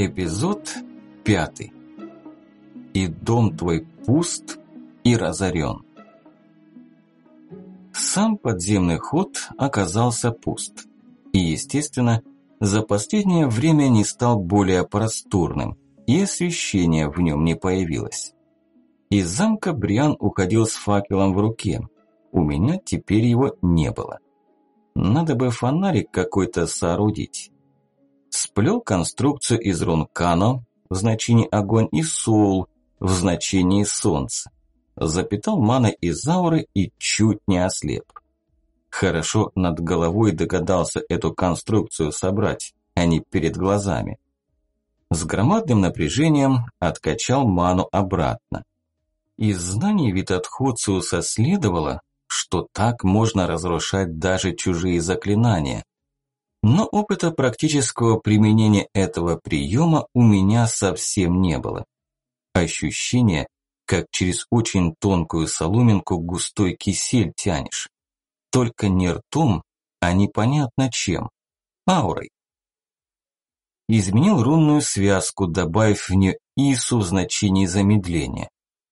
Эпизод пятый. И дом твой пуст и разорен. Сам подземный ход оказался пуст. И, естественно, за последнее время не стал более просторным, и освещение в нем не появилось. Из замка Бриан уходил с факелом в руке. У меня теперь его не было. Надо бы фонарик какой-то соорудить. Сплел конструкцию из рун Кано в значении огонь и Соул в значении солнце. Запитал маной из ауры и чуть не ослеп. Хорошо над головой догадался эту конструкцию собрать, а не перед глазами. С громадным напряжением откачал ману обратно. Из знаний Витатхоциуса следовало, что так можно разрушать даже чужие заклинания. Но опыта практического применения этого приема у меня совсем не было. Ощущение, как через очень тонкую соломинку густой кисель тянешь. Только не ртом, а непонятно чем. Аурой. Изменил рунную связку, добавив в нее Ису в значении замедления.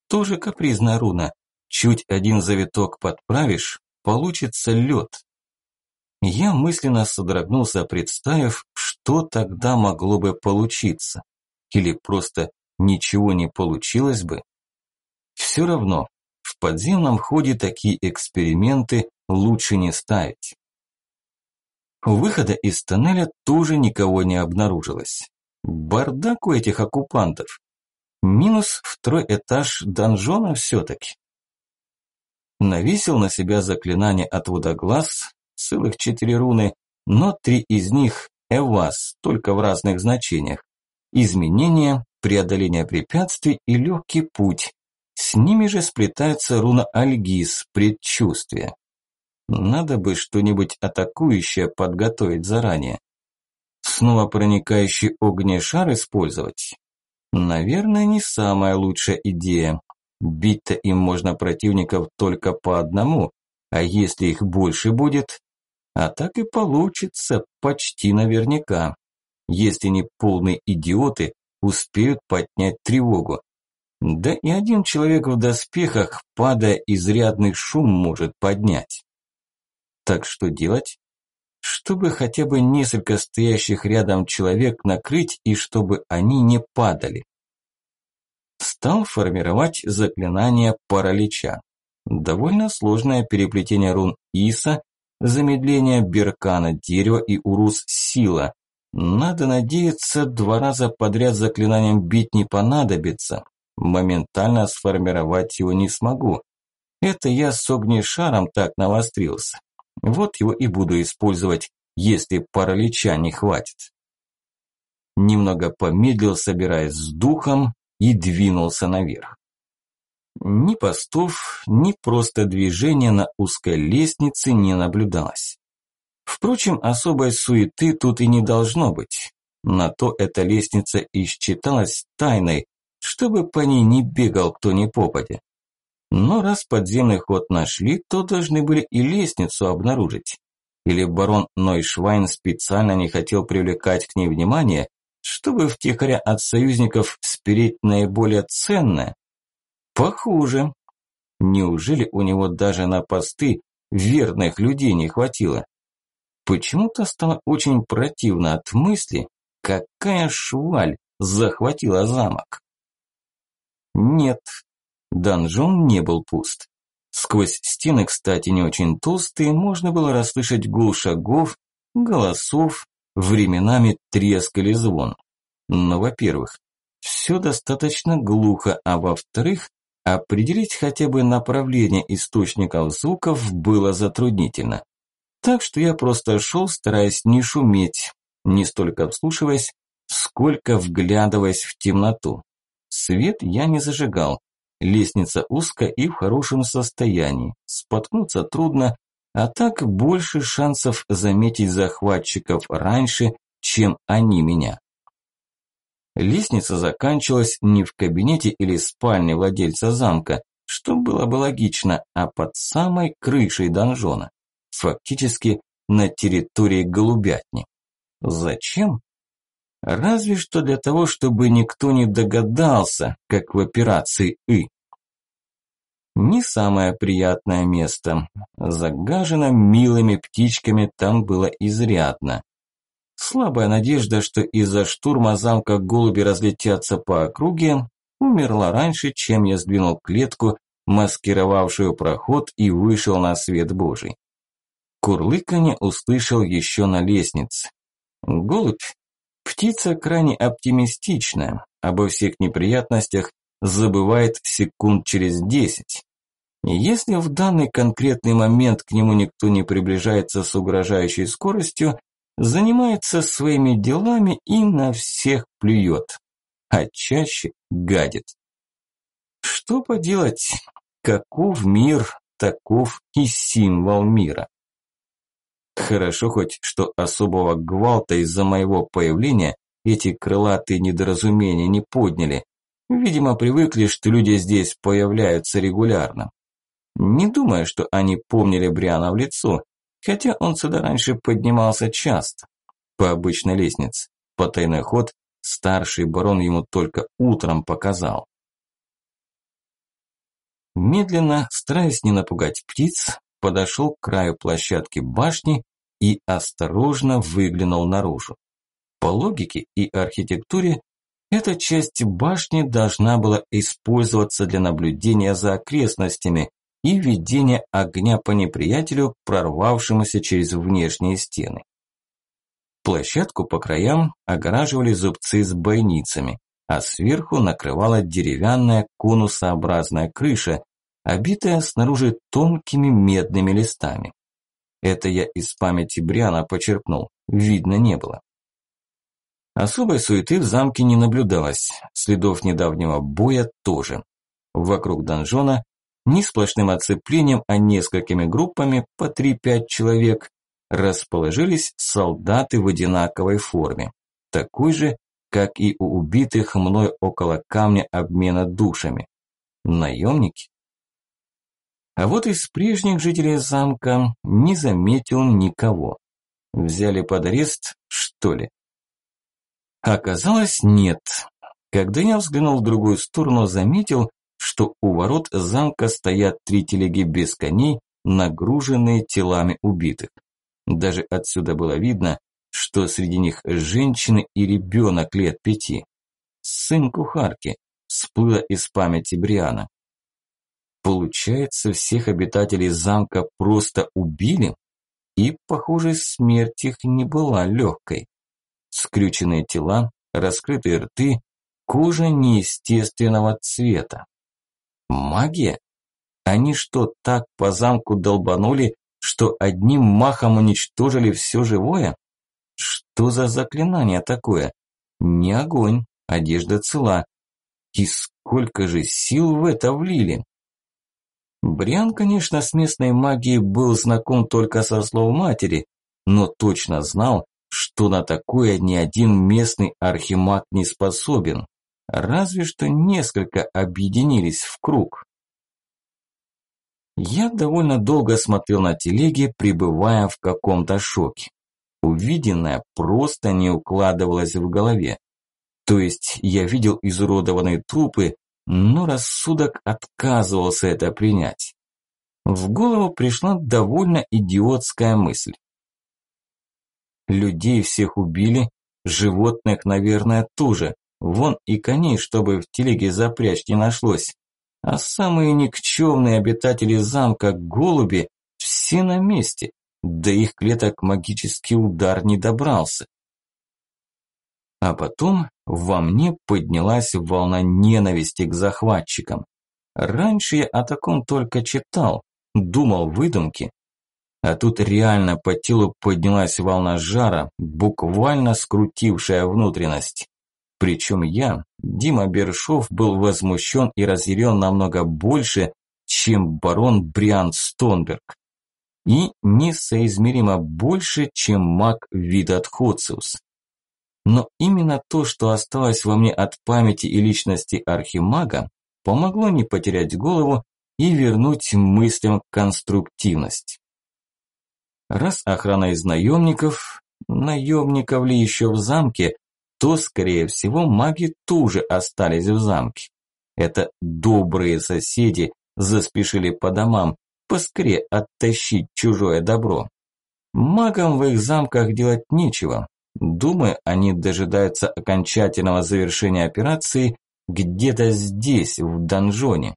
Тоже капризная руна. Чуть один завиток подправишь, получится лед. Я мысленно содрогнулся, представив, что тогда могло бы получиться. Или просто ничего не получилось бы. Все равно, в подземном ходе такие эксперименты лучше не ставить. У выхода из тоннеля тоже никого не обнаружилось. Бардак у этих оккупантов. Минус второй этаж донжона все-таки. Навесил на себя заклинание отвода глаз, целых четыре руны, но три из них Эвас, только в разных значениях. Изменение, преодоление препятствий и легкий путь. С ними же сплетается руна Альгиз, предчувствие. Надо бы что-нибудь атакующее подготовить заранее. Снова проникающий огнешар использовать? Наверное, не самая лучшая идея. Бить-то им можно противников только по одному, а если их больше будет, а так и получится почти наверняка. Если не полные идиоты, успеют поднять тревогу. Да и один человек в доспехах, падая, изрядный шум может поднять. Так что делать? Чтобы хотя бы несколько стоящих рядом человек накрыть и чтобы они не падали стал формировать заклинание паралича. Довольно сложное переплетение рун Иса, замедление Беркана дерева и Урус сила. Надо надеяться, два раза подряд заклинанием бить не понадобится. Моментально сформировать его не смогу. Это я с огнешаром так навострился. Вот его и буду использовать, если паралича не хватит. Немного помедлил, собираясь с духом, и двинулся наверх. Ни постов, ни просто движения на узкой лестнице не наблюдалось. Впрочем, особой суеты тут и не должно быть. На то эта лестница и считалась тайной, чтобы по ней не бегал кто ни попадя. Но раз подземный ход нашли, то должны были и лестницу обнаружить. Или барон Нойшвайн специально не хотел привлекать к ней внимание, чтобы втихаря от союзников спереть наиболее ценное? Похуже. Неужели у него даже на посты верных людей не хватило? Почему-то стало очень противно от мысли, какая шваль захватила замок. Нет, донжон не был пуст. Сквозь стены, кстати, не очень толстые, можно было расслышать гул шагов, голосов, временами треск или звон. Но, во-первых, все достаточно глухо, а во-вторых, определить хотя бы направление источников звуков было затруднительно. Так что я просто шел, стараясь не шуметь, не столько вслушиваясь, сколько вглядываясь в темноту. Свет я не зажигал. Лестница узкая и в хорошем состоянии. Споткнуться трудно, а так больше шансов заметить захватчиков раньше, чем они меня. Лестница заканчивалась не в кабинете или спальне владельца замка, что было бы логично, а под самой крышей донжона. Фактически на территории голубятни. Зачем? Разве что для того, чтобы никто не догадался, как в операции «И». Не самое приятное место. Загажено милыми птичками там было изрядно. Слабая надежда, что из-за штурма замка голуби разлетятся по округе, умерла раньше, чем я сдвинул клетку, маскировавшую проход, и вышел на свет Божий. Курлыканье услышал еще на лестнице. Голубь – птица крайне оптимистичная, обо всех неприятностях забывает секунд через десять. Если в данный конкретный момент к нему никто не приближается с угрожающей скоростью, занимается своими делами и на всех плюет, а чаще гадит. Что поделать, каков мир, таков и символ мира. Хорошо хоть, что особого гвалта из-за моего появления эти крылатые недоразумения не подняли. Видимо, привыкли, что люди здесь появляются регулярно. Не думаю, что они помнили Бриана в лицо, хотя он сюда раньше поднимался часто. По обычной лестнице. Потайной ход старший барон ему только утром показал. Медленно, стараясь не напугать птиц, подошел к краю площадки башни и осторожно выглянул наружу. По логике и архитектуре, эта часть башни должна была использоваться для наблюдения за окрестностями и ведения огня по неприятелю, прорвавшемуся через внешние стены. Площадку по краям огораживали зубцы с бойницами, а сверху накрывала деревянная конусообразная крыша, обитая снаружи тонкими медными листами. Это я из памяти Бриана почерпнул, видно не было. Особой суеты в замке не наблюдалось, следов недавнего боя тоже. Вокруг донжона не сплошным оцеплением, а несколькими группами по 3-5 человек расположились солдаты в одинаковой форме, такой же, как и у убитых мной около камня обмена душами. Наемники? А вот из прежних жителей замка не заметил никого. Взяли под арест, что ли? Оказалось, нет. Когда я взглянул в другую сторону, заметил, что у ворот замка стоят три телеги без коней, нагруженные телами убитых. Даже отсюда было видно, что среди них женщины и ребенок лет пяти. Сын кухарки, всплыло из памяти Бриана. Получается, всех обитателей замка просто убили? И, похоже, смерть их не была легкой. Скрюченные тела, раскрытые рты, кожа неестественного цвета. Магия? Они что, так по замку долбанули, что одним махом уничтожили все живое? Что за заклинание такое? Не огонь, одежда цела. И сколько же сил в это влили? Бриан, конечно, с местной магией был знаком только со слов матери, но точно знал, что на такое ни один местный архимаг не способен. Разве что несколько объединились в круг. Я довольно долго смотрел на телеги, пребывая в каком-то шоке. Увиденное просто не укладывалось в голове. То есть я видел изуродованные трупы, но рассудок отказывался это принять. В голову пришла довольно идиотская мысль. Людей всех убили, животных, наверное, тоже. Вон и коней, чтобы в телеге запрячь не нашлось. А самые никчемные обитатели замка, голуби, все на месте. До их клеток магический удар не добрался. А потом во мне поднялась волна ненависти к захватчикам. Раньше я о таком только читал, думал выдумки. А тут реально по телу поднялась волна жара, буквально скрутившая внутренность. Причем я, Дима Бершов, был возмущен и разъярен намного больше, чем барон Бриан Стонберг. И несоизмеримо больше, чем маг Видат Хоциус. Но именно то, что осталось во мне от памяти и личности архимага, помогло не потерять голову и вернуть мыслям конструктивность. Раз охрана из наемников, наемников ли еще в замке, то, скорее всего, маги тоже остались в замке. Это добрые соседи заспешили по домам, поскорее оттащить чужое добро. Магам в их замках делать нечего. Думаю, они дожидаются окончательного завершения операции где-то здесь, в донжоне.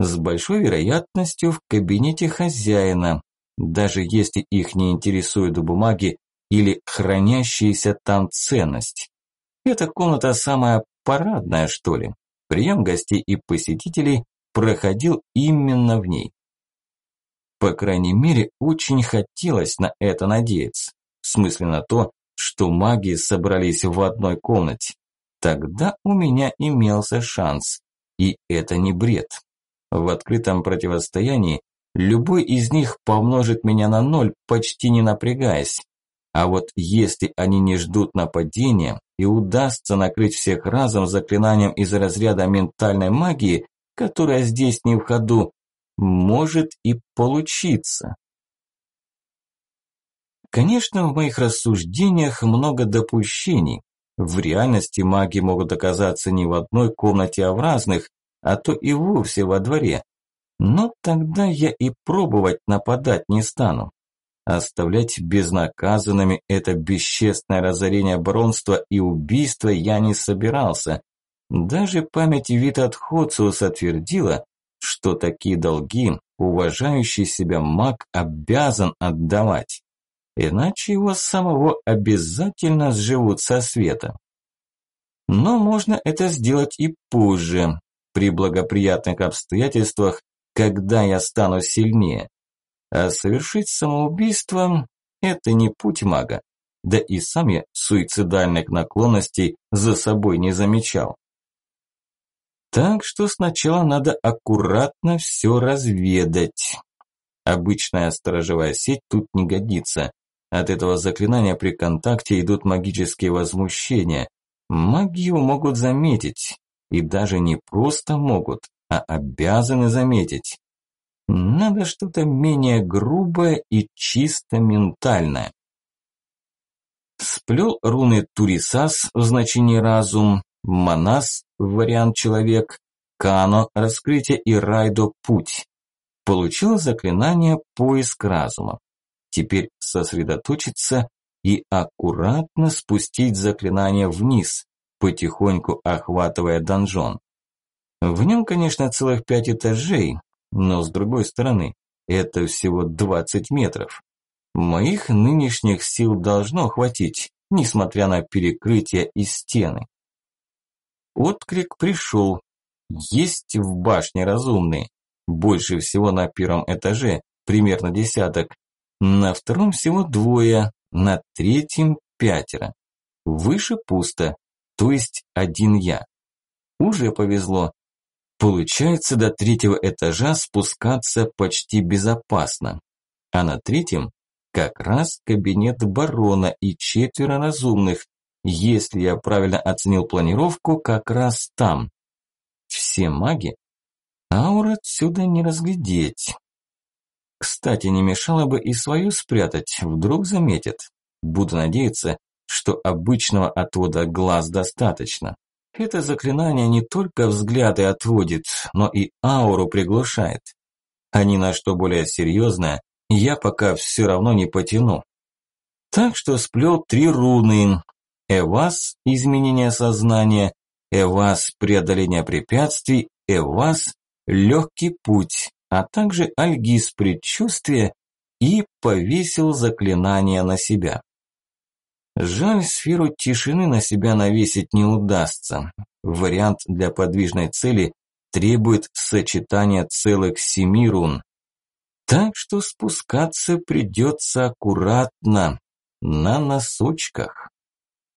С большой вероятностью в кабинете хозяина, даже если их не интересуют бумаги или хранящаяся там ценность. Эта комната самая парадная, что ли. Прием гостей и посетителей проходил именно в ней. По крайней мере, очень хотелось на это надеяться. В смысле на то, что маги собрались в одной комнате. Тогда у меня имелся шанс. И это не бред. В открытом противостоянии любой из них помножит меня на ноль, почти не напрягаясь. А вот если они не ждут нападения и удастся накрыть всех разом заклинанием из разряда ментальной магии, которая здесь не в ходу, может и получиться. Конечно, в моих рассуждениях много допущений. В реальности маги могут оказаться не в одной комнате, а в разных, а то и вовсе во дворе. Но тогда я и пробовать нападать не стану. Оставлять безнаказанными это бесчестное разорение баронства и убийство я не собирался. Даже память Вита Хоциуса твердила, что такие долги уважающий себя маг обязан отдавать. Иначе его самого обязательно сживут со света. Но можно это сделать и позже, при благоприятных обстоятельствах, когда я стану сильнее. А совершить самоубийство – это не путь мага. Да и сам я суицидальных наклонностей за собой не замечал. Так что сначала надо аккуратно все разведать. Обычная сторожевая сеть тут не годится. От этого заклинания при контакте идут магические возмущения. Магию могут заметить. И даже не просто могут, а обязаны заметить. Надо что-то менее грубое и чисто ментальное. Сплел руны Турисас в значении разум, Манас вариант человек, Кано раскрытие и Райдо путь. Получил заклинание поиск разума. Теперь сосредоточиться и аккуратно спустить заклинание вниз, потихоньку охватывая донжон. В нем, конечно, целых пять этажей, но с другой стороны, это всего 20 метров. Моих нынешних сил должно хватить, несмотря на перекрытие и стены. Отклик пришел. Есть в башне разумные. Больше всего на первом этаже, примерно десяток. На втором всего двое, на третьем пятеро. Выше пусто, то есть один я. Уже повезло. Получается, до третьего этажа спускаться почти безопасно. А на третьем как раз кабинет барона и четверо разумных. Если я правильно оценил планировку, как раз там. Все маги? Аур отсюда не разглядеть. Кстати, не мешало бы и свою спрятать, вдруг заметят. Буду надеяться, что обычного отвода глаз достаточно. Это заклинание не только взгляды отводит, но и ауру приглушает. А ни на что более серьезное я пока все равно не потяну. Так что сплел три руны. Эвас – изменение сознания, Эвас – преодоление препятствий, Эвас – легкий путь, а также Альгиз – предчувствие и повесил заклинание на себя. Жаль, сферу тишины на себя навесить не удастся. Вариант для подвижной цели требует сочетания целых семи рун. Так что спускаться придется аккуратно, на носочках.